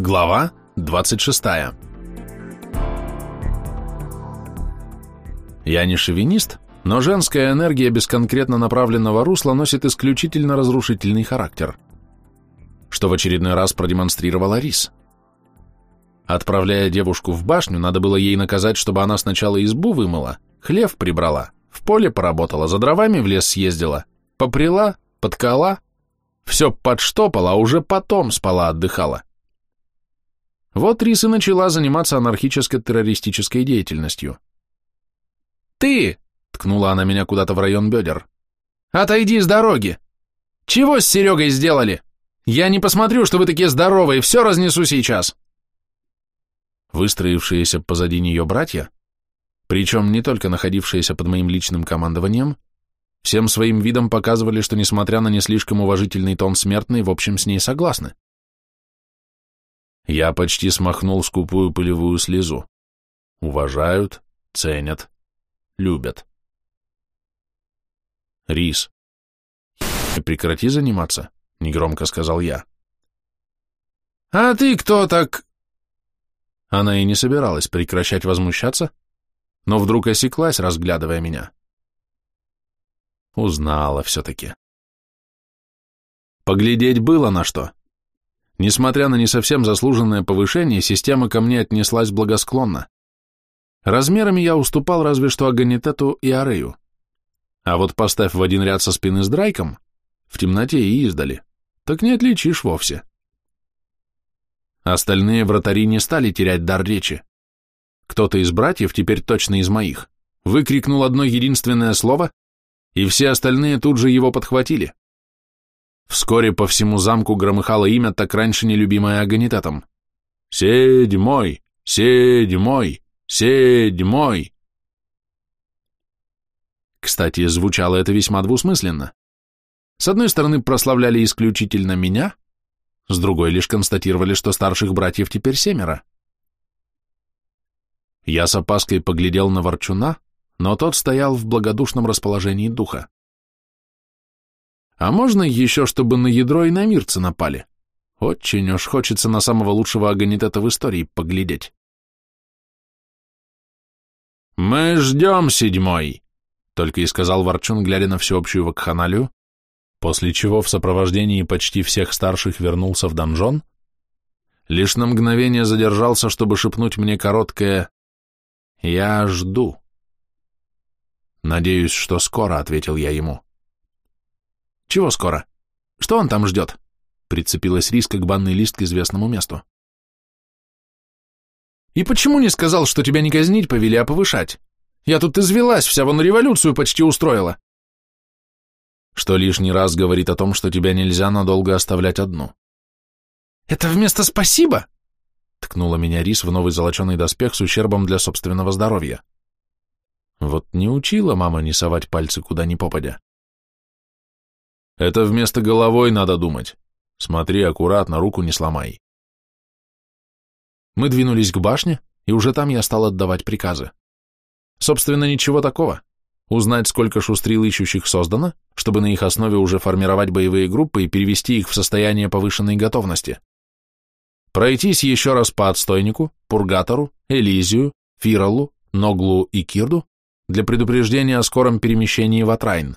Глава 26 Я не шовинист, но женская энергия без конкретно направленного русла носит исключительно разрушительный характер, что в очередной раз продемонстрировала Рис. Отправляя девушку в башню, надо было ей наказать, чтобы она сначала избу вымыла, хлев прибрала, в поле поработала, за дровами в лес съездила, поприла, подкола, все подштопала, а уже потом спала, отдыхала. Вот Рис и начала заниматься анархическо-террористической деятельностью. «Ты!» — ткнула она меня куда-то в район бедер. «Отойди с дороги! Чего с Серегой сделали? Я не посмотрю, что вы такие здоровые, все разнесу сейчас!» Выстроившиеся позади нее братья, причем не только находившиеся под моим личным командованием, всем своим видом показывали, что, несмотря на не слишком уважительный тон смертный, в общем, с ней согласны. Я почти смахнул скупую пылевую слезу. Уважают, ценят, любят. Рис. Прекрати заниматься, негромко сказал я. А ты кто так? Она и не собиралась прекращать возмущаться, но вдруг осеклась, разглядывая меня. Узнала все-таки. Поглядеть было на что. Несмотря на не совсем заслуженное повышение, система ко мне отнеслась благосклонно. Размерами я уступал разве что Аганитету и Арею. А вот поставь в один ряд со спины с Драйком, в темноте и издали, так не отличишь вовсе. Остальные вратари не стали терять дар речи. Кто-то из братьев, теперь точно из моих, выкрикнул одно единственное слово, и все остальные тут же его подхватили. Вскоре по всему замку громыхало имя, так раньше нелюбимое Аганитетом. «Седьмой! Седьмой! Седьмой!» Кстати, звучало это весьма двусмысленно. С одной стороны, прославляли исключительно меня, с другой лишь констатировали, что старших братьев теперь семеро. Я с опаской поглядел на Ворчуна, но тот стоял в благодушном расположении духа. А можно еще, чтобы на ядро и на мирцы напали? Очень уж хочется на самого лучшего агонитета в истории поглядеть. «Мы ждем седьмой», — только и сказал Ворчун, глядя на всеобщую вакханалию, после чего в сопровождении почти всех старших вернулся в донжон, лишь на мгновение задержался, чтобы шепнуть мне короткое «Я жду». «Надеюсь, что скоро», — ответил я ему. Чего скоро? Что он там ждет? Прицепилась Риска к банной лист к известному месту. И почему не сказал, что тебя не казнить повели, а повышать? Я тут извелась, вся вон революцию почти устроила. Что лишний раз говорит о том, что тебя нельзя надолго оставлять одну. Это вместо спасибо? Ткнула меня Рис в новый золоченый доспех с ущербом для собственного здоровья. Вот не учила мама не совать пальцы куда ни попадя. Это вместо головой надо думать. Смотри аккуратно, руку не сломай. Мы двинулись к башне, и уже там я стал отдавать приказы. Собственно, ничего такого. Узнать, сколько шустрил ищущих создано, чтобы на их основе уже формировать боевые группы и перевести их в состояние повышенной готовности. Пройтись еще раз по отстойнику, пургатору, Элизию, Фиралу, Ноглу и Кирду для предупреждения о скором перемещении в Атрайн.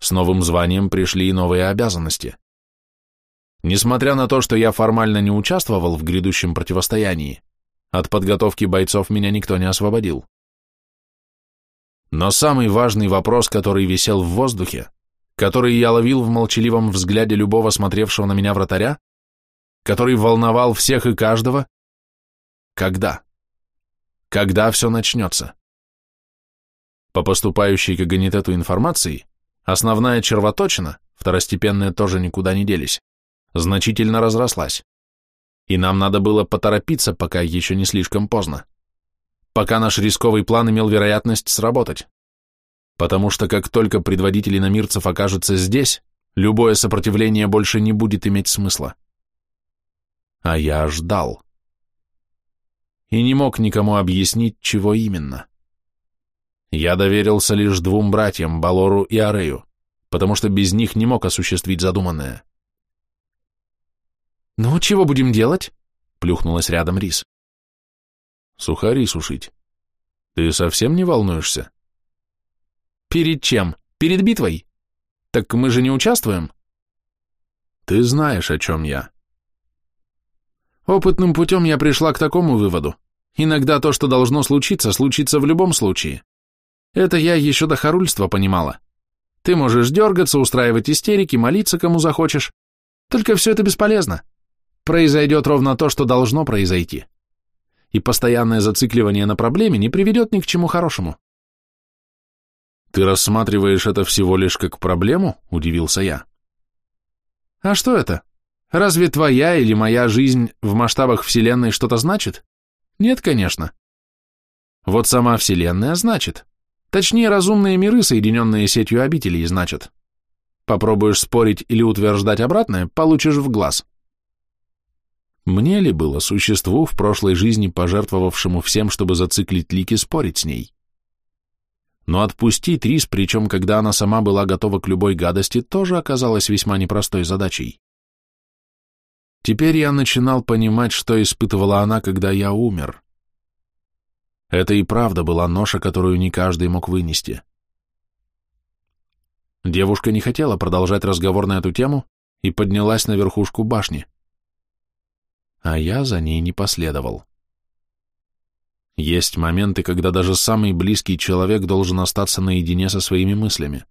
С новым званием пришли и новые обязанности. Несмотря на то, что я формально не участвовал в грядущем противостоянии, от подготовки бойцов меня никто не освободил. Но самый важный вопрос, который висел в воздухе, который я ловил в молчаливом взгляде любого смотревшего на меня вратаря, который волновал всех и каждого, когда? Когда все начнется? По поступающей к Аганитету информации, Основная червоточина, второстепенные тоже никуда не делись, значительно разрослась. И нам надо было поторопиться, пока еще не слишком поздно. Пока наш рисковый план имел вероятность сработать. Потому что как только предводители намирцев окажутся здесь, любое сопротивление больше не будет иметь смысла. А я ждал. И не мог никому объяснить, чего именно. Я доверился лишь двум братьям, Балору и Арею, потому что без них не мог осуществить задуманное. «Ну, чего будем делать?» — плюхнулась рядом Рис. «Сухари сушить. Ты совсем не волнуешься?» «Перед чем? Перед битвой? Так мы же не участвуем?» «Ты знаешь, о чем я». Опытным путем я пришла к такому выводу. Иногда то, что должно случиться, случится в любом случае. Это я еще до хорульства понимала. Ты можешь дергаться, устраивать истерики, молиться кому захочешь. Только все это бесполезно. Произойдет ровно то, что должно произойти. И постоянное зацикливание на проблеме не приведет ни к чему хорошему. «Ты рассматриваешь это всего лишь как проблему?» – удивился я. «А что это? Разве твоя или моя жизнь в масштабах Вселенной что-то значит? Нет, конечно. Вот сама Вселенная значит. Точнее, разумные миры, соединенные сетью обителей, значат. Попробуешь спорить или утверждать обратное, получишь в глаз. Мне ли было существу в прошлой жизни, пожертвовавшему всем, чтобы зациклить Лики, спорить с ней? Но отпустить Рис, причем когда она сама была готова к любой гадости, тоже оказалось весьма непростой задачей. Теперь я начинал понимать, что испытывала она, когда я умер. Это и правда была ноша, которую не каждый мог вынести. Девушка не хотела продолжать разговор на эту тему и поднялась на верхушку башни. А я за ней не последовал. Есть моменты, когда даже самый близкий человек должен остаться наедине со своими мыслями.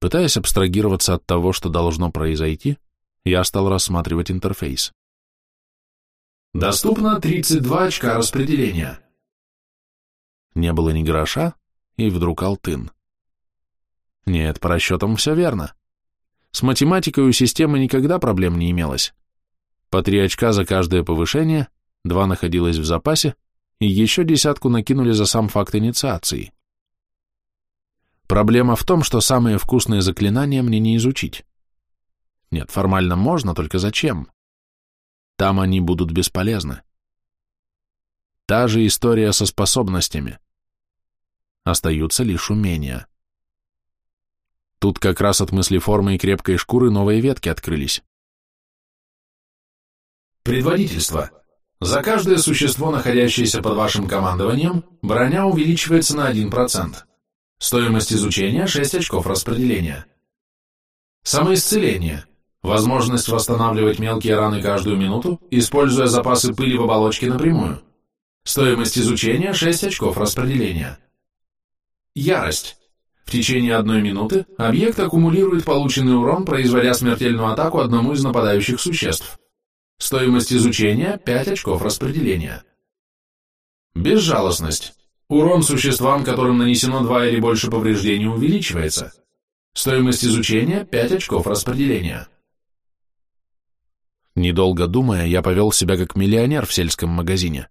Пытаясь абстрагироваться от того, что должно произойти, я стал рассматривать интерфейс. Доступно 32 очка распределения. Не было ни гроша, и вдруг алтын. Нет, по расчетам все верно. С математикой у системы никогда проблем не имелось. По три очка за каждое повышение, два находилось в запасе, и еще десятку накинули за сам факт инициации. Проблема в том, что самые вкусные заклинания мне не изучить. Нет, формально можно, только зачем? Там они будут бесполезны. Та же история со способностями. Остаются лишь умения. Тут как раз от мысли формы и крепкой шкуры новые ветки открылись. Предводительство. За каждое существо, находящееся под вашим командованием, броня увеличивается на 1%. Стоимость изучения – 6 очков распределения. Самоисцеление. Возможность восстанавливать мелкие раны каждую минуту, используя запасы пыли в оболочке напрямую. Стоимость изучения – 6 очков распределения. Ярость. В течение одной минуты объект аккумулирует полученный урон, производя смертельную атаку одному из нападающих существ. Стоимость изучения – 5 очков распределения. Безжалостность. Урон существам, которым нанесено 2 или больше повреждений, увеличивается. Стоимость изучения – 5 очков распределения. Недолго думая, я повел себя как миллионер в сельском магазине.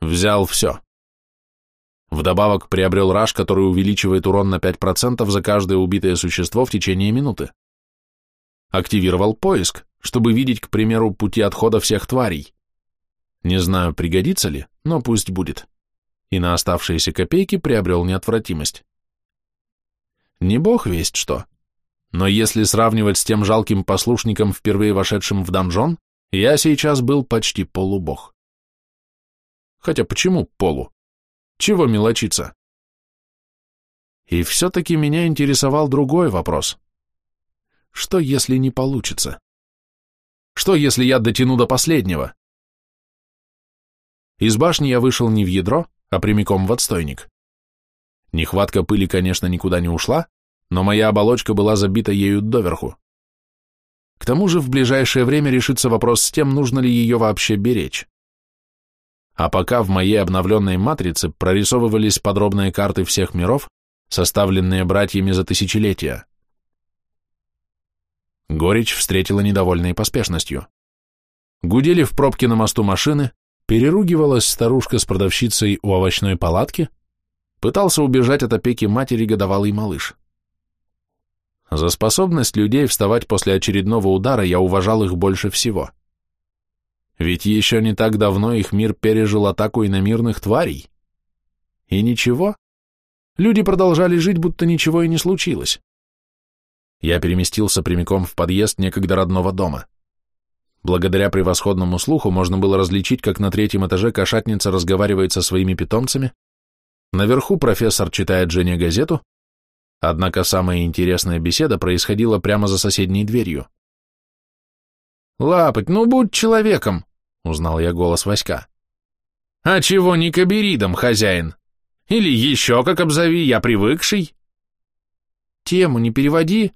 Взял все. Вдобавок приобрел раш, который увеличивает урон на 5% за каждое убитое существо в течение минуты. Активировал поиск, чтобы видеть, к примеру, пути отхода всех тварей. Не знаю, пригодится ли, но пусть будет. И на оставшиеся копейки приобрел неотвратимость. Не бог весть что, но если сравнивать с тем жалким послушником, впервые вошедшим в донжон, я сейчас был почти полубог. Хотя почему полу? Чего мелочиться? И все-таки меня интересовал другой вопрос. Что, если не получится? Что, если я дотяну до последнего? Из башни я вышел не в ядро, а прямиком в отстойник. Нехватка пыли, конечно, никуда не ушла, но моя оболочка была забита ею доверху. К тому же в ближайшее время решится вопрос с тем, нужно ли ее вообще беречь. А пока в моей обновленной матрице прорисовывались подробные карты всех миров, составленные братьями за тысячелетия. Горечь встретила недовольной поспешностью. Гудели в пробке на мосту машины, переругивалась старушка с продавщицей у овощной палатки, пытался убежать от опеки матери годовалый малыш. За способность людей вставать после очередного удара я уважал их больше всего. Ведь еще не так давно их мир пережил атаку иномирных тварей. И ничего. Люди продолжали жить, будто ничего и не случилось. Я переместился прямиком в подъезд некогда родного дома. Благодаря превосходному слуху можно было различить, как на третьем этаже кошатница разговаривает со своими питомцами, наверху профессор читает Жене газету, однако самая интересная беседа происходила прямо за соседней дверью. «Лапоть, ну будь человеком!» — узнал я голос Васька. «А чего не каберидом, хозяин? Или еще как обзови, я привыкший?» «Тему не переводи».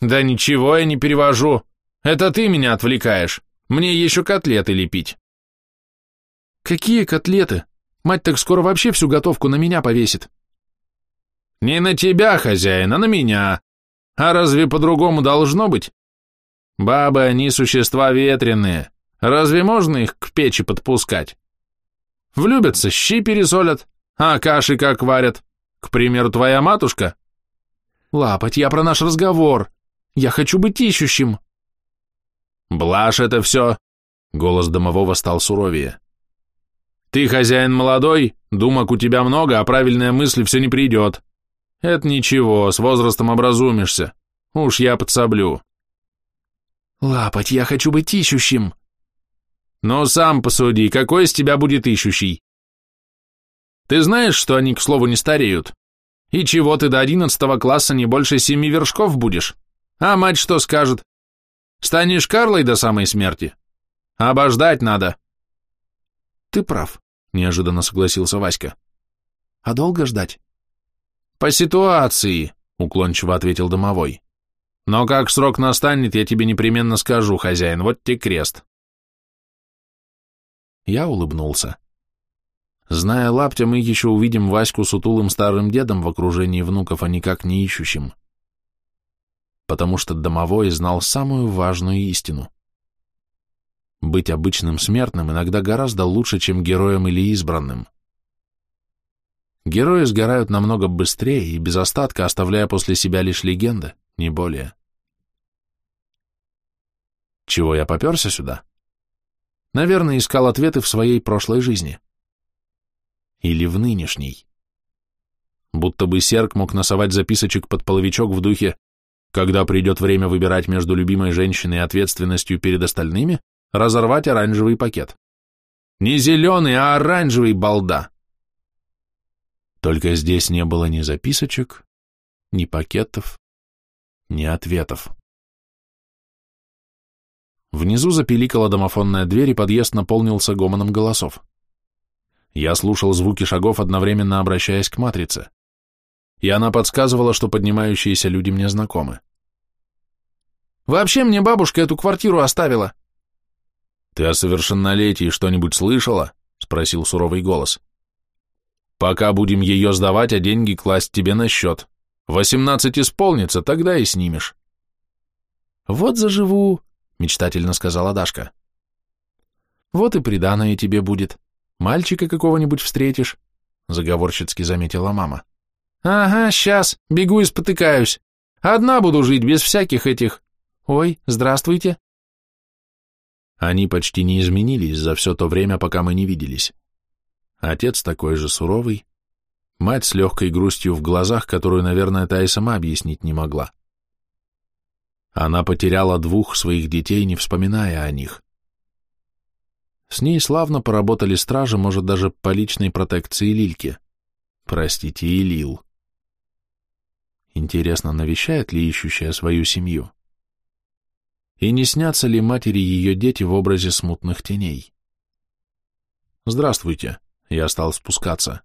«Да ничего я не перевожу. Это ты меня отвлекаешь. Мне еще котлеты лепить». «Какие котлеты? Мать так скоро вообще всю готовку на меня повесит». «Не на тебя, хозяин, а на меня. А разве по-другому должно быть? Бабы, они существа ветреные. Разве можно их к печи подпускать? Влюбятся, щи пересолят, а каши как варят. К примеру, твоя матушка. Лапоть, я про наш разговор. Я хочу быть ищущим. Блажь это все. Голос домового стал суровее. Ты хозяин молодой, думок у тебя много, а правильная мысль все не придет. Это ничего, с возрастом образумишься. Уж я подсоблю. Лапоть, я хочу быть ищущим. Но сам посуди, какой из тебя будет ищущий? Ты знаешь, что они, к слову, не стареют? И чего ты до одиннадцатого класса не больше семи вершков будешь? А мать что скажет? Станешь Карлой до самой смерти? Обождать надо. Ты прав, неожиданно согласился Васька. А долго ждать? По ситуации, уклончиво ответил домовой. Но как срок настанет, я тебе непременно скажу, хозяин, вот тебе крест. Я улыбнулся. Зная лаптя, мы еще увидим Ваську сутулым старым дедом в окружении внуков, а никак не ищущим. Потому что домовой знал самую важную истину. Быть обычным смертным иногда гораздо лучше, чем героем или избранным. Герои сгорают намного быстрее и без остатка, оставляя после себя лишь легенды, не более. Чего я поперся сюда? Наверное, искал ответы в своей прошлой жизни. Или в нынешней. Будто бы Серк мог носовать записочек под половичок в духе «Когда придет время выбирать между любимой женщиной и ответственностью перед остальными, разорвать оранжевый пакет». Не зеленый, а оранжевый, балда. Только здесь не было ни записочек, ни пакетов, ни ответов. Внизу запиликала домофонная дверь, и подъезд наполнился гомоном голосов. Я слушал звуки шагов, одновременно обращаясь к матрице. И она подсказывала, что поднимающиеся люди мне знакомы. «Вообще мне бабушка эту квартиру оставила». «Ты о совершеннолетии что-нибудь слышала?» — спросил суровый голос. «Пока будем ее сдавать, а деньги класть тебе на счет. Восемнадцать исполнится, тогда и снимешь». «Вот заживу», мечтательно сказала Дашка. Вот и приданое тебе будет. Мальчика какого-нибудь встретишь, заговорщицки заметила мама. Ага, сейчас, бегу и спотыкаюсь. Одна буду жить без всяких этих... Ой, здравствуйте. Они почти не изменились за все то время, пока мы не виделись. Отец такой же суровый, мать с легкой грустью в глазах, которую, наверное, та и сама объяснить не могла. Она потеряла двух своих детей, не вспоминая о них. С ней славно поработали стражи, может, даже по личной протекции Лильки. Простите, и Лил. Интересно, навещает ли ищущая свою семью? И не снятся ли матери ее дети в образе смутных теней? «Здравствуйте», — я стал спускаться.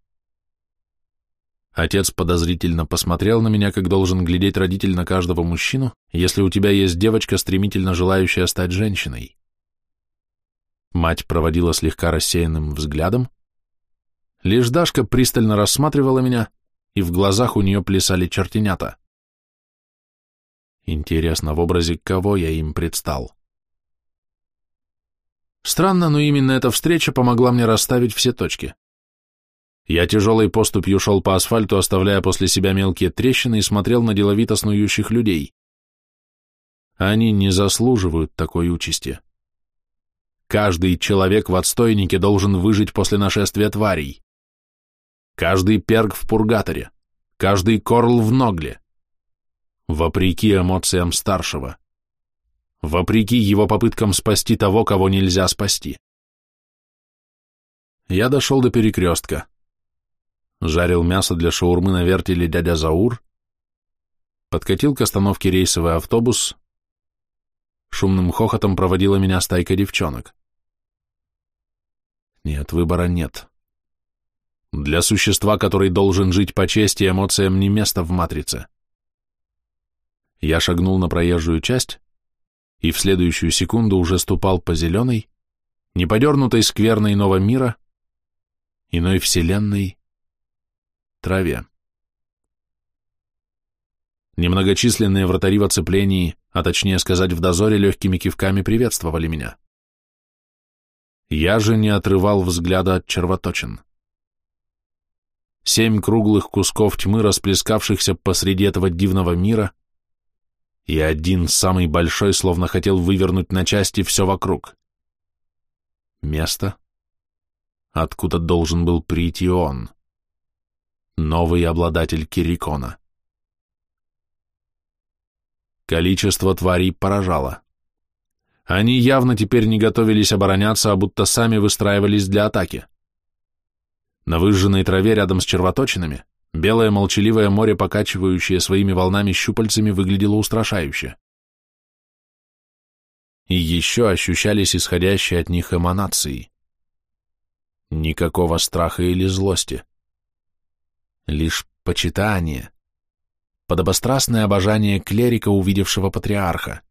Отец подозрительно посмотрел на меня, как должен глядеть родитель на каждого мужчину, если у тебя есть девочка, стремительно желающая стать женщиной. Мать проводила слегка рассеянным взглядом. Лишь Дашка пристально рассматривала меня, и в глазах у нее плясали чертенята. Интересно, в образе кого я им предстал? Странно, но именно эта встреча помогла мне расставить все точки. Я тяжелой поступью шел по асфальту, оставляя после себя мелкие трещины и смотрел на деловито снующих людей. Они не заслуживают такой участи. Каждый человек в отстойнике должен выжить после нашествия тварей. Каждый перг в пургаторе, каждый корл в ногле. Вопреки эмоциям старшего. Вопреки его попыткам спасти того, кого нельзя спасти. Я дошел до перекрестка. Жарил мясо для шаурмы на вертеле дядя Заур, подкатил к остановке рейсовый автобус, шумным хохотом проводила меня стайка девчонок. Нет, выбора нет. Для существа, который должен жить по чести, эмоциям не место в матрице. Я шагнул на проезжую часть и в следующую секунду уже ступал по зеленой, неподернутой скверной нового мира, иной вселенной, траве. Немногочисленные вратари в оцеплении, а точнее сказать в дозоре, легкими кивками приветствовали меня. Я же не отрывал взгляда от червоточин. Семь круглых кусков тьмы, расплескавшихся посреди этого дивного мира, и один, самый большой, словно хотел вывернуть на части все вокруг. Место, откуда должен был прийти он, новый обладатель Кирикона. Количество тварей поражало. Они явно теперь не готовились обороняться, а будто сами выстраивались для атаки. На выжженной траве рядом с червоточинами белое молчаливое море, покачивающее своими волнами щупальцами, выглядело устрашающе. И еще ощущались исходящие от них эманации. Никакого страха или злости. Лишь почитание, подобострастное обожание клерика, увидевшего патриарха.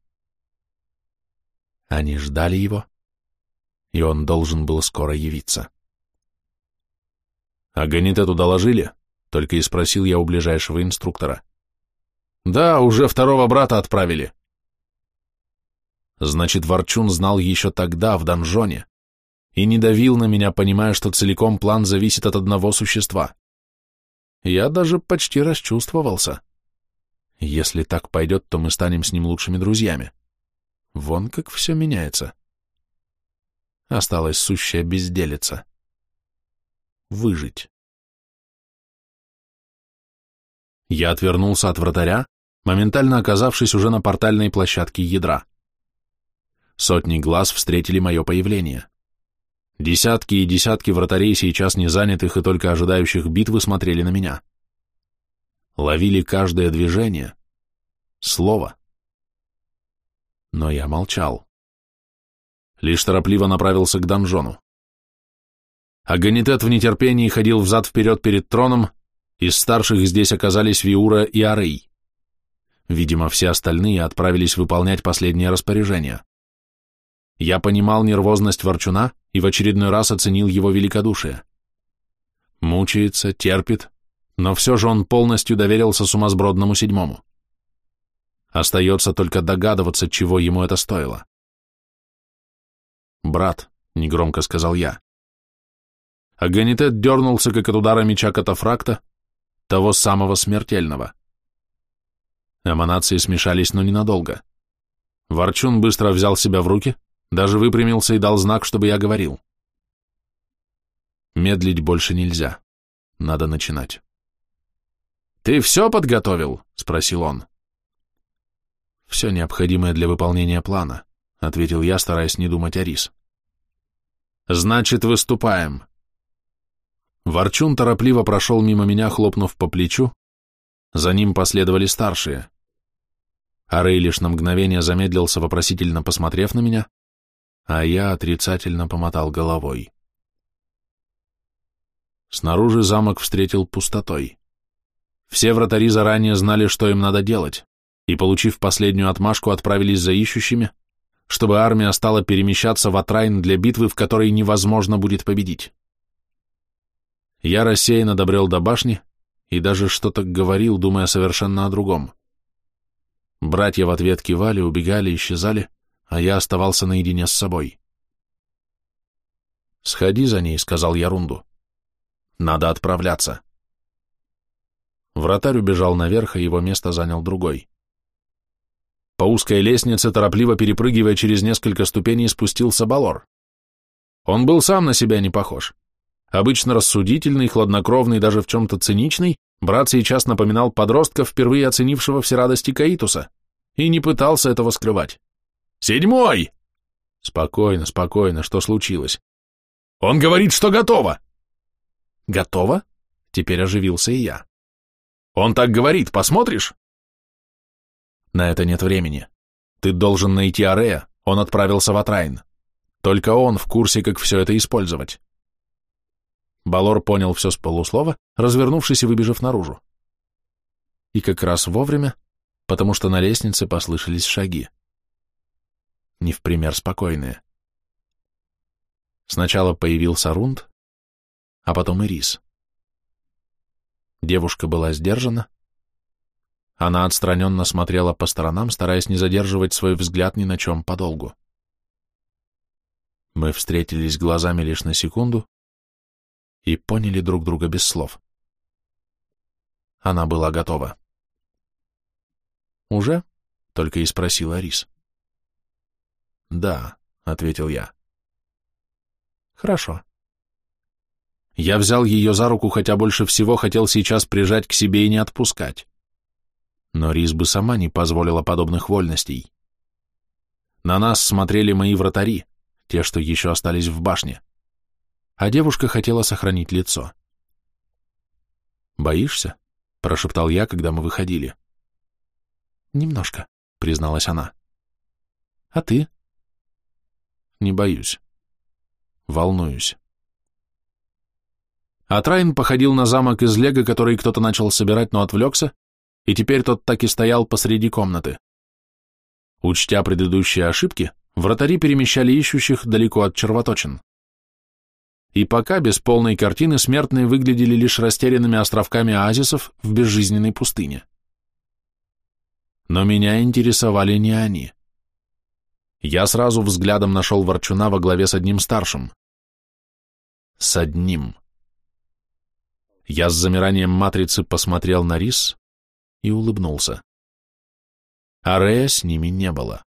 Они ждали его, и он должен был скоро явиться. «А Ганитету доложили?» — только и спросил я у ближайшего инструктора. «Да, уже второго брата отправили». Значит, Ворчун знал еще тогда, в донжоне, и не давил на меня, понимая, что целиком план зависит от одного существа. Я даже почти расчувствовался. Если так пойдет, то мы станем с ним лучшими друзьями. Вон как все меняется. Осталась сущая безделица. Выжить. Я отвернулся от вратаря, моментально оказавшись уже на портальной площадке ядра. Сотни глаз встретили мое появление. Десятки и десятки вратарей, сейчас не занятых и только ожидающих битвы, смотрели на меня. Ловили каждое движение, слово но я молчал. Лишь торопливо направился к донжону. Аганитет в нетерпении ходил взад-вперед перед троном, из старших здесь оказались Виура и Арей. Видимо, все остальные отправились выполнять последнее распоряжение. Я понимал нервозность Ворчуна и в очередной раз оценил его великодушие. Мучается, терпит, но все же он полностью доверился сумасбродному седьмому. Остается только догадываться, чего ему это стоило. «Брат», — негромко сказал я. Аганитет дернулся, как от удара меча катафракта, того самого смертельного. Эманации смешались, но ненадолго. Ворчун быстро взял себя в руки, даже выпрямился и дал знак, чтобы я говорил. Медлить больше нельзя. Надо начинать. «Ты все подготовил?» — спросил он. «Все необходимое для выполнения плана», — ответил я, стараясь не думать о рис. «Значит, выступаем». Ворчун торопливо прошел мимо меня, хлопнув по плечу. За ним последовали старшие. Арей лишь на мгновение замедлился, вопросительно посмотрев на меня, а я отрицательно помотал головой. Снаружи замок встретил пустотой. Все вратари заранее знали, что им надо делать и, получив последнюю отмашку, отправились за ищущими, чтобы армия стала перемещаться в Атрайн для битвы, в которой невозможно будет победить. Я рассеянно добрел до башни и даже что-то говорил, думая совершенно о другом. Братья в ответ кивали, убегали, исчезали, а я оставался наедине с собой. «Сходи за ней», — сказал я Рунду. «Надо отправляться». Вратарь убежал наверх, а его место занял другой. По узкой лестнице, торопливо перепрыгивая через несколько ступеней, спустился Балор. Он был сам на себя не похож. Обычно рассудительный, хладнокровный, даже в чем-то циничный, брат сейчас напоминал подростка, впервые оценившего все радости Каитуса, и не пытался этого скрывать. Седьмой! Спокойно, спокойно, что случилось? Он говорит, что готово. Готово? Теперь оживился и я. Он так говорит, посмотришь? На это нет времени. Ты должен найти Арея, он отправился в Атрайн. Только он в курсе, как все это использовать. Балор понял все с полуслова, развернувшись и выбежав наружу. И как раз вовремя, потому что на лестнице послышались шаги. Не в пример спокойные. Сначала появился Рунд, а потом и Рис. Девушка была сдержана, она отстраненно смотрела по сторонам, стараясь не задерживать свой взгляд ни на чем подолгу. Мы встретились глазами лишь на секунду и поняли друг друга без слов. Она была готова. «Уже?» — только и спросила Рис. «Да», — ответил я. «Хорошо». Я взял ее за руку, хотя больше всего хотел сейчас прижать к себе и не отпускать но Рис бы сама не позволила подобных вольностей. На нас смотрели мои вратари, те, что еще остались в башне, а девушка хотела сохранить лицо. «Боишься?» — прошептал я, когда мы выходили. «Немножко», — призналась она. «А ты?» «Не боюсь. Волнуюсь». Атрайн походил на замок из лего, который кто-то начал собирать, но отвлекся, и теперь тот так и стоял посреди комнаты. Учтя предыдущие ошибки, вратари перемещали ищущих далеко от червоточин. И пока без полной картины смертные выглядели лишь растерянными островками оазисов в безжизненной пустыне. Но меня интересовали не они. Я сразу взглядом нашел Ворчуна во главе с одним старшим. С одним. Я с замиранием матрицы посмотрел на Рис, и улыбнулся. Арея с ними не было.